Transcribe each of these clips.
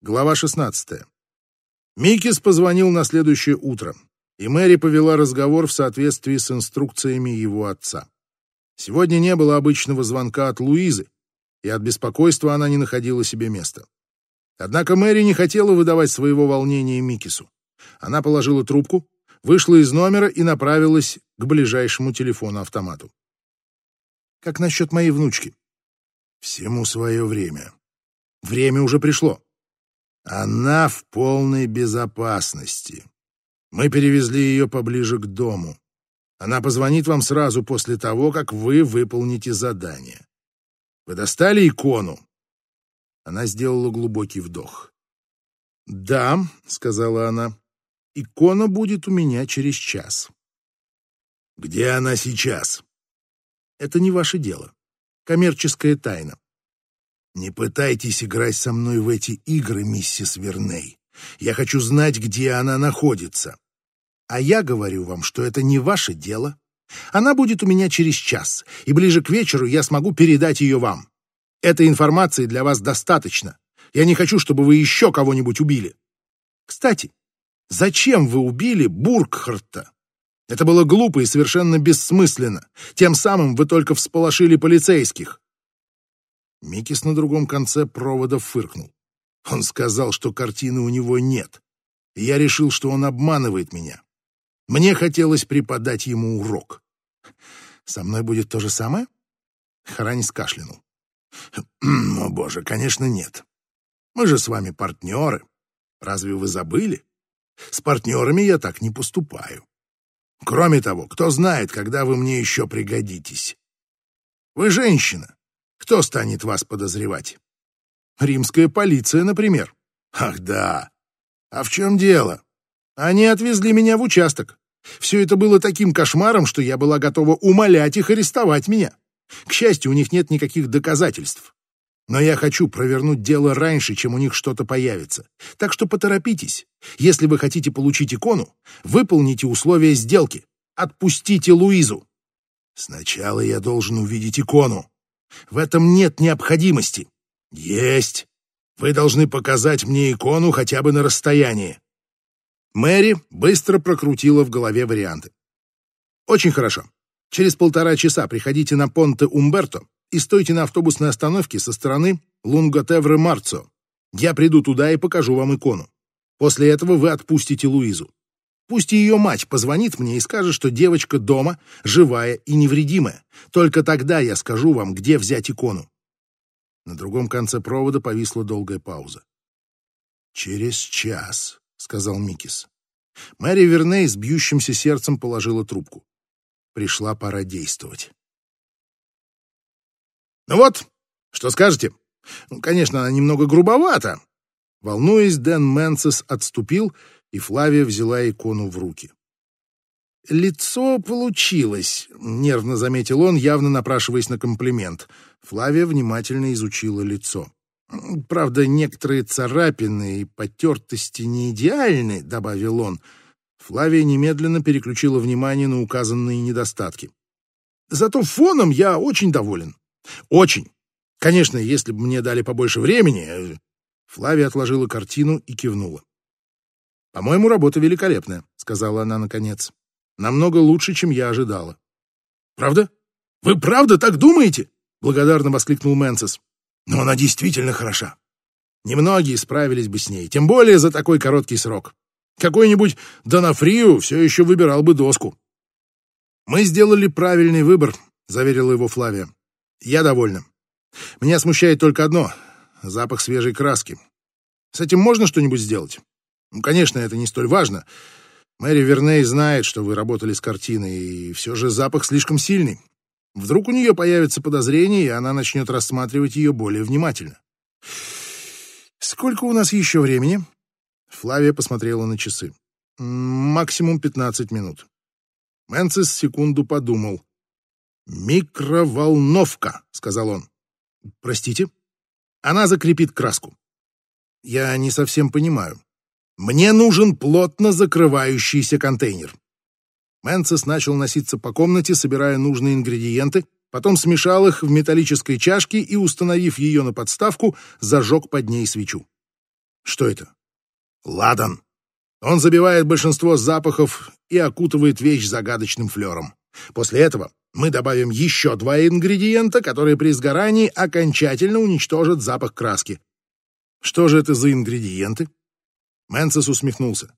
Глава 16. Микис позвонил на следующее утро, и Мэри повела разговор в соответствии с инструкциями его отца. Сегодня не было обычного звонка от Луизы, и от беспокойства она не находила себе места. Однако Мэри не хотела выдавать своего волнения Микису. Она положила трубку, вышла из номера и направилась к ближайшему телефону-автомату. «Как насчет моей внучки?» «Всему свое время. Время уже пришло. Она в полной безопасности. Мы перевезли ее поближе к дому. Она позвонит вам сразу после того, как вы выполните задание. Вы достали икону?» Она сделала глубокий вдох. «Да», — сказала она, — «икона будет у меня через час». «Где она сейчас?» «Это не ваше дело. Коммерческая тайна. «Не пытайтесь играть со мной в эти игры, миссис Верней. Я хочу знать, где она находится. А я говорю вам, что это не ваше дело. Она будет у меня через час, и ближе к вечеру я смогу передать ее вам. Этой информации для вас достаточно. Я не хочу, чтобы вы еще кого-нибудь убили. Кстати, зачем вы убили Бургхарта? Это было глупо и совершенно бессмысленно. Тем самым вы только всполошили полицейских. Микис на другом конце провода фыркнул. Он сказал, что картины у него нет. И я решил, что он обманывает меня. Мне хотелось преподать ему урок. Со мной будет то же самое? Харанис кашлянул. О, боже, конечно, нет. Мы же с вами партнеры. Разве вы забыли? С партнерами я так не поступаю. Кроме того, кто знает, когда вы мне еще пригодитесь. Вы женщина. Кто станет вас подозревать? Римская полиция, например. Ах да. А в чем дело? Они отвезли меня в участок. Все это было таким кошмаром, что я была готова умолять их арестовать меня. К счастью, у них нет никаких доказательств. Но я хочу провернуть дело раньше, чем у них что-то появится. Так что поторопитесь. Если вы хотите получить икону, выполните условия сделки. Отпустите Луизу. Сначала я должен увидеть икону. В этом нет необходимости. Есть. Вы должны показать мне икону хотя бы на расстоянии. Мэри быстро прокрутила в голове варианты. Очень хорошо. Через полтора часа приходите на Понте Умберто и стойте на автобусной остановке со стороны Лунготевры Марцо. Я приду туда и покажу вам икону. После этого вы отпустите Луизу. Пусть ее мать позвонит мне и скажет, что девочка дома, живая и невредимая. Только тогда я скажу вам, где взять икону. На другом конце провода повисла долгая пауза. «Через час», — сказал Микис. Мэри Верней с бьющимся сердцем положила трубку. Пришла пора действовать. «Ну вот, что скажете? Ну, конечно, она немного грубовата». Волнуясь, Дэн Мэнсес отступил и Флавия взяла икону в руки. «Лицо получилось», — нервно заметил он, явно напрашиваясь на комплимент. Флавия внимательно изучила лицо. «Правда, некоторые царапины и потертости не идеальны», — добавил он. Флавия немедленно переключила внимание на указанные недостатки. «Зато фоном я очень доволен. Очень. Конечно, если бы мне дали побольше времени...» э, Флавия отложила картину и кивнула. «По-моему, работа великолепная», — сказала она наконец. «Намного лучше, чем я ожидала». «Правда? Вы правда так думаете?» — благодарно воскликнул Мэнсис. «Но она действительно хороша. Немногие справились бы с ней, тем более за такой короткий срок. Какой-нибудь Донафрию все еще выбирал бы доску». «Мы сделали правильный выбор», — заверила его Флавия. «Я довольна. Меня смущает только одно — запах свежей краски. С этим можно что-нибудь сделать?» Ну, конечно, это не столь важно. Мэри Верней знает, что вы работали с картиной, и все же запах слишком сильный. Вдруг у нее появится подозрение, и она начнет рассматривать ее более внимательно. «Сколько у нас еще времени?» Флавия посмотрела на часы. «Максимум пятнадцать минут». Мэнсис секунду подумал. «Микроволновка», — сказал он. «Простите?» «Она закрепит краску». «Я не совсем понимаю». Мне нужен плотно закрывающийся контейнер. Мэнсес начал носиться по комнате, собирая нужные ингредиенты, потом смешал их в металлической чашке и, установив ее на подставку, зажег под ней свечу. Что это? Ладан. Он забивает большинство запахов и окутывает вещь загадочным флером. После этого мы добавим еще два ингредиента, которые при сгорании окончательно уничтожат запах краски. Что же это за ингредиенты? Мэнсес усмехнулся.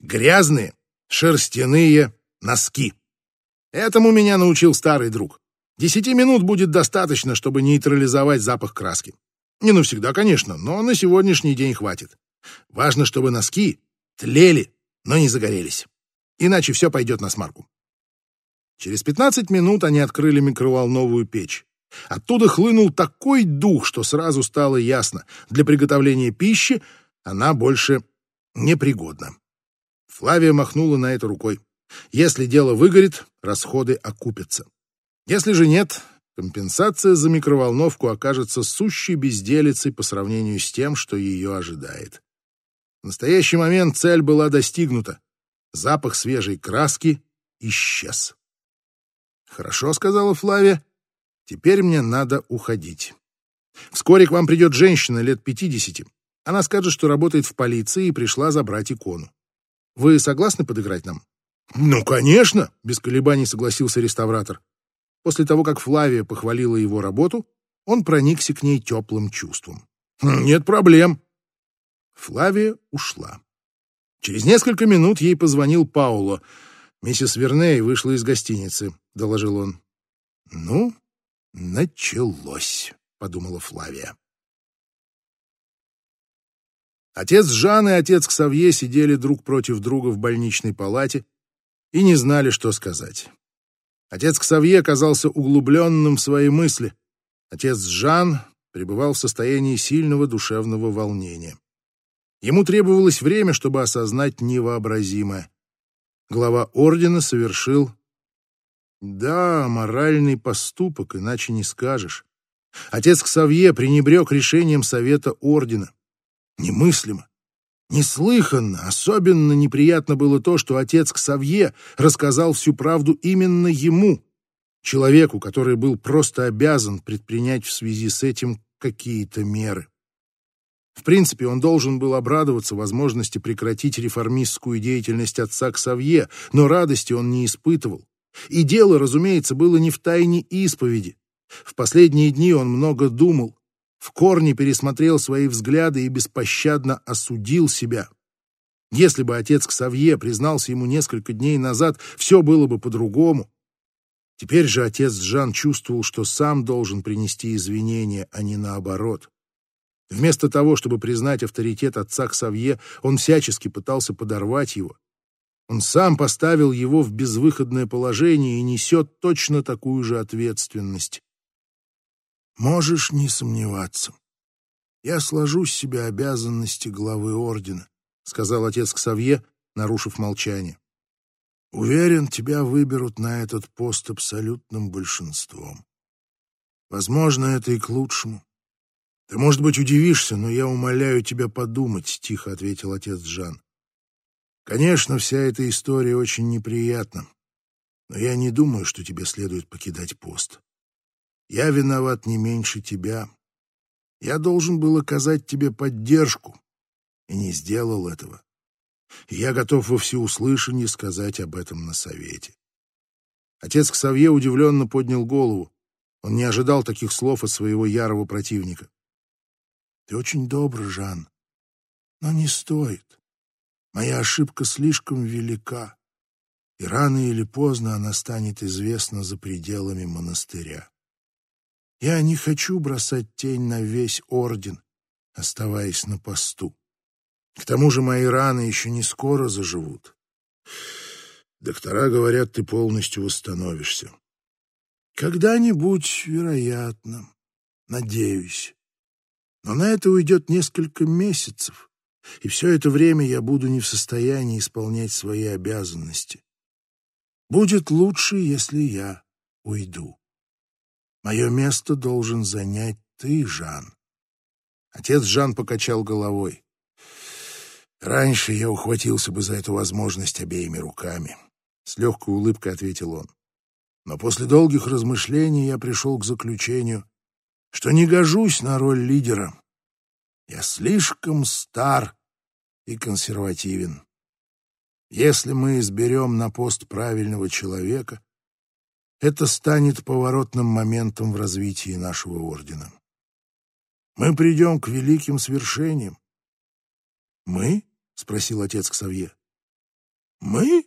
Грязные, шерстяные носки. Этому меня научил старый друг. Десяти минут будет достаточно, чтобы нейтрализовать запах краски. Не навсегда, конечно, но на сегодняшний день хватит. Важно, чтобы носки тлели, но не загорелись. Иначе все пойдет на смарку. Через 15 минут они открыли микроволновую печь. Оттуда хлынул такой дух, что сразу стало ясно, для приготовления пищи она больше непригодна. Флавия махнула на это рукой. Если дело выгорит, расходы окупятся. Если же нет, компенсация за микроволновку окажется сущей безделицей по сравнению с тем, что ее ожидает. В настоящий момент цель была достигнута. Запах свежей краски исчез. «Хорошо», — сказала Флавия, — «теперь мне надо уходить. Вскоре к вам придет женщина лет пятидесяти. Она скажет, что работает в полиции и пришла забрать икону. Вы согласны подыграть нам?» «Ну, конечно!» — без колебаний согласился реставратор. После того, как Флавия похвалила его работу, он проникся к ней теплым чувством. «Хм, «Нет проблем». Флавия ушла. Через несколько минут ей позвонил Пауло. «Миссис Верней вышла из гостиницы», — доложил он. «Ну, началось», — подумала Флавия. Отец Жан и отец Ксавье сидели друг против друга в больничной палате и не знали, что сказать. Отец Ксавье оказался углубленным в свои мысли. Отец Жан пребывал в состоянии сильного душевного волнения. Ему требовалось время, чтобы осознать невообразимое. Глава ордена совершил... Да, моральный поступок, иначе не скажешь. Отец Ксавье пренебрег решением совета ордена. Немыслимо. Неслыханно, особенно неприятно было то, что отец Ксавье рассказал всю правду именно ему, человеку, который был просто обязан предпринять в связи с этим какие-то меры. В принципе, он должен был обрадоваться возможности прекратить реформистскую деятельность отца Ксавье, но радости он не испытывал. И дело, разумеется, было не в тайне исповеди. В последние дни он много думал, в корне пересмотрел свои взгляды и беспощадно осудил себя. Если бы отец Ксавье признался ему несколько дней назад, все было бы по-другому. Теперь же отец Жан чувствовал, что сам должен принести извинения, а не наоборот. Вместо того, чтобы признать авторитет отца Ксавье, он всячески пытался подорвать его. Он сам поставил его в безвыходное положение и несет точно такую же ответственность. Можешь не сомневаться. Я сложу с себя обязанности главы ордена, сказал отец Ксавье, нарушив молчание. Уверен, тебя выберут на этот пост абсолютным большинством. Возможно, это и к лучшему. Ты, может быть, удивишься, но я умоляю тебя подумать, тихо ответил отец Жан. Конечно, вся эта история очень неприятна, но я не думаю, что тебе следует покидать пост. Я виноват не меньше тебя. Я должен был оказать тебе поддержку, и не сделал этого. И я готов во всеуслышание сказать об этом на совете. Отец Ксавье удивленно поднял голову. Он не ожидал таких слов от своего ярого противника. Ты очень добр, Жан, но не стоит. Моя ошибка слишком велика, и рано или поздно она станет известна за пределами монастыря. Я не хочу бросать тень на весь орден, оставаясь на посту. К тому же мои раны еще не скоро заживут. Доктора говорят, ты полностью восстановишься. Когда-нибудь, вероятно, надеюсь. Но на это уйдет несколько месяцев, и все это время я буду не в состоянии исполнять свои обязанности. Будет лучше, если я уйду. Мое место должен занять ты, Жан. Отец Жан покачал головой. Раньше я ухватился бы за эту возможность обеими руками. С легкой улыбкой ответил он. Но после долгих размышлений я пришел к заключению, что не гожусь на роль лидера. Я слишком стар и консервативен. Если мы изберем на пост правильного человека, это станет поворотным моментом в развитии нашего ордена. Мы придем к великим свершениям. «Мы?» — спросил отец Ксавье. «Мы?»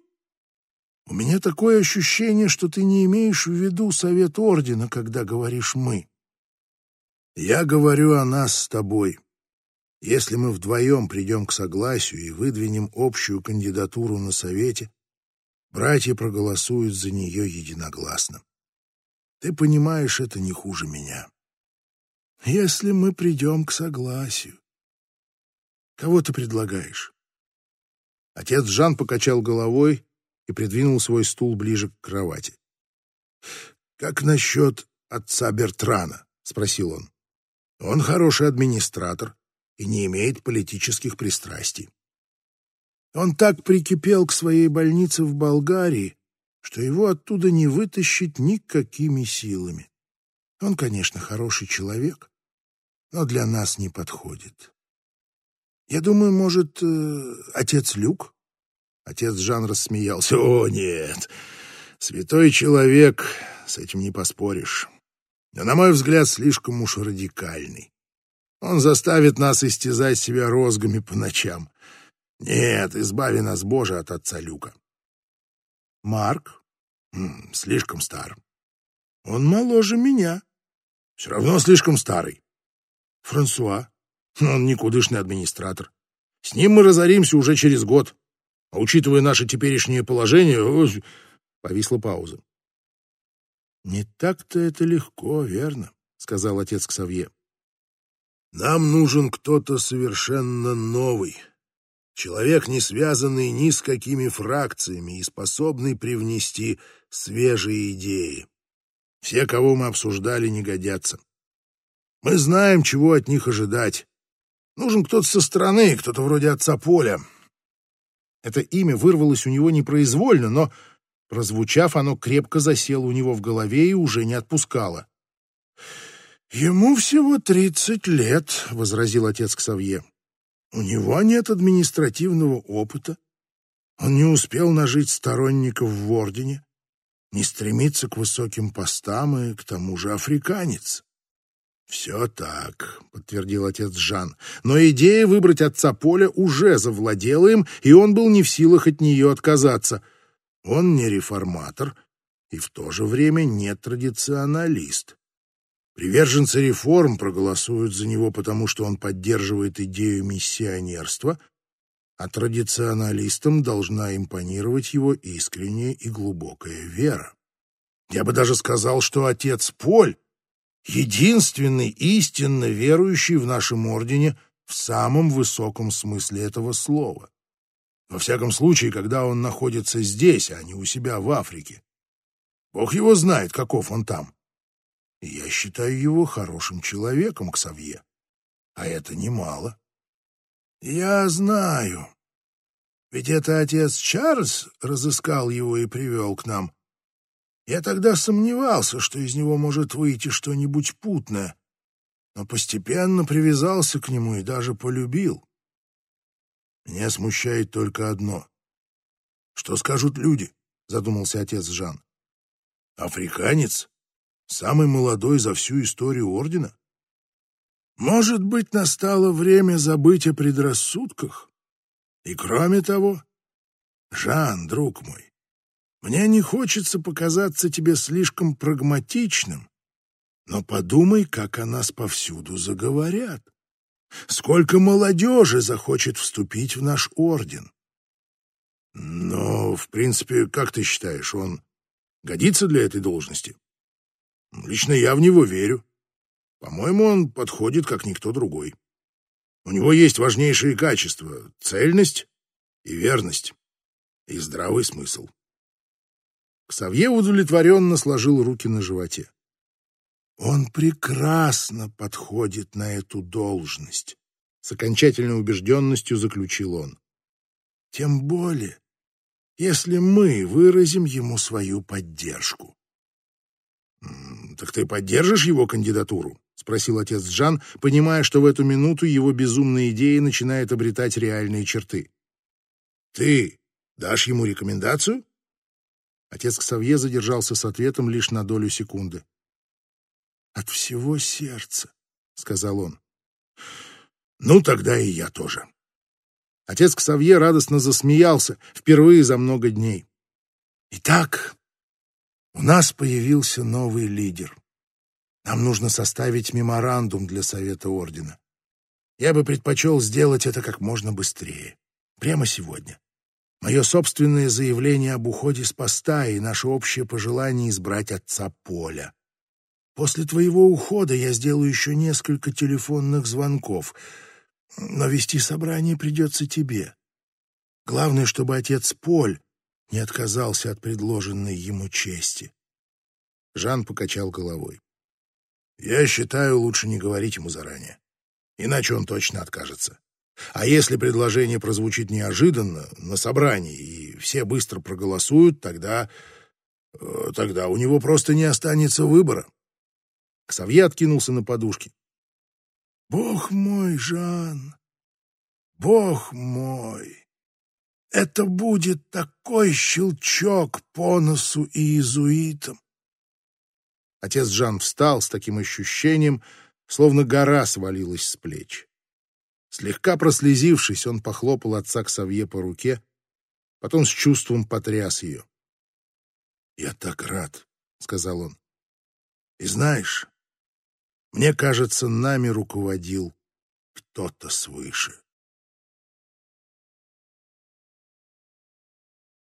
У меня такое ощущение, что ты не имеешь в виду совет ордена, когда говоришь «мы». Я говорю о нас с тобой. Если мы вдвоем придем к согласию и выдвинем общую кандидатуру на совете, братья проголосуют за нее единогласно. Ты понимаешь это не хуже меня. Если мы придем к согласию. Кого ты предлагаешь? Отец Жан покачал головой, и придвинул свой стул ближе к кровати. «Как насчет отца Бертрана?» — спросил он. «Он хороший администратор и не имеет политических пристрастий. Он так прикипел к своей больнице в Болгарии, что его оттуда не вытащить никакими силами. Он, конечно, хороший человек, но для нас не подходит. Я думаю, может, э, отец Люк Отец Жан рассмеялся. «О, нет! Святой человек, с этим не поспоришь. Но, на мой взгляд, слишком уж радикальный. Он заставит нас истязать себя розгами по ночам. Нет, избави нас, Боже, от отца Люка. Марк? Слишком стар. Он моложе меня. Все равно слишком старый. Франсуа? Он никудышный администратор. С ним мы разоримся уже через год. А учитывая наше теперешнее положение, повисла пауза. «Не так-то это легко, верно?» — сказал отец Ксавье. «Нам нужен кто-то совершенно новый, человек, не связанный ни с какими фракциями и способный привнести свежие идеи. Все, кого мы обсуждали, не годятся. Мы знаем, чего от них ожидать. Нужен кто-то со стороны, кто-то вроде отца Поля, это имя вырвалось у него непроизвольно, но, прозвучав, оно крепко засело у него в голове и уже не отпускало. «Ему всего тридцать лет», — возразил отец Ксавье. «У него нет административного опыта. Он не успел нажить сторонников в Ордене, не стремится к высоким постам и, к тому же, африканец. «Все так», — подтвердил отец Жан. Но идея выбрать отца Поля уже завладела им, и он был не в силах от нее отказаться. Он не реформатор и в то же время не традиционалист. Приверженцы реформ проголосуют за него, потому что он поддерживает идею миссионерства, а традиционалистам должна импонировать его искренняя и глубокая вера. Я бы даже сказал, что отец Поль единственный истинно верующий в нашем ордене в самом высоком смысле этого слова. Во всяком случае, когда он находится здесь, а не у себя в Африке. Бог его знает, каков он там. Я считаю его хорошим человеком, Ксавье. А это немало. Я знаю. Ведь это отец Чарльз разыскал его и привел к нам. Я тогда сомневался, что из него может выйти что-нибудь путное, но постепенно привязался к нему и даже полюбил. Меня смущает только одно. Что скажут люди? Задумался отец Жан. Африканец? Самый молодой за всю историю ордена? Может быть, настало время забыть о предрассудках? И кроме того, Жан, друг мой, мне не хочется показаться тебе слишком прагматичным, но подумай, как о нас повсюду заговорят. Сколько молодежи захочет вступить в наш орден. Но, в принципе, как ты считаешь, он годится для этой должности? Лично я в него верю. По-моему, он подходит, как никто другой. У него есть важнейшие качества — цельность и верность, и здравый смысл. Ксавье удовлетворенно сложил руки на животе. «Он прекрасно подходит на эту должность», — с окончательной убежденностью заключил он. «Тем более, если мы выразим ему свою поддержку». Так ты поддержишь его кандидатуру? спросил отец Джан, понимая, что в эту минуту его безумная идея начинает обретать реальные черты. Ты дашь ему рекомендацию? Отец Ксавье задержался с ответом лишь на долю секунды. От всего сердца, сказал он. Ну тогда и я тоже. Отец Ксавье радостно засмеялся впервые за много дней. Итак, у нас появился новый лидер. Нам нужно составить меморандум для Совета Ордена. Я бы предпочел сделать это как можно быстрее. Прямо сегодня. Мое собственное заявление об уходе с поста и наше общее пожелание избрать отца Поля. После твоего ухода я сделаю еще несколько телефонных звонков, но вести собрание придется тебе. Главное, чтобы отец Поль не отказался от предложенной ему чести. Жан покачал головой. Я считаю, лучше не говорить ему заранее. Иначе он точно откажется. А если предложение прозвучит неожиданно на собрании, и все быстро проголосуют, тогда... Э, тогда у него просто не останется выбора. Ксавье откинулся на подушке. «Бог мой, Жан! Бог мой! Это будет такой щелчок по носу и иезуитам! Отец Жан встал с таким ощущением, словно гора свалилась с плеч. Слегка прослезившись, он похлопал отца Ксавье по руке, потом с чувством потряс ее. «Я так рад», — сказал он. «И знаешь, мне кажется, нами руководил кто-то свыше».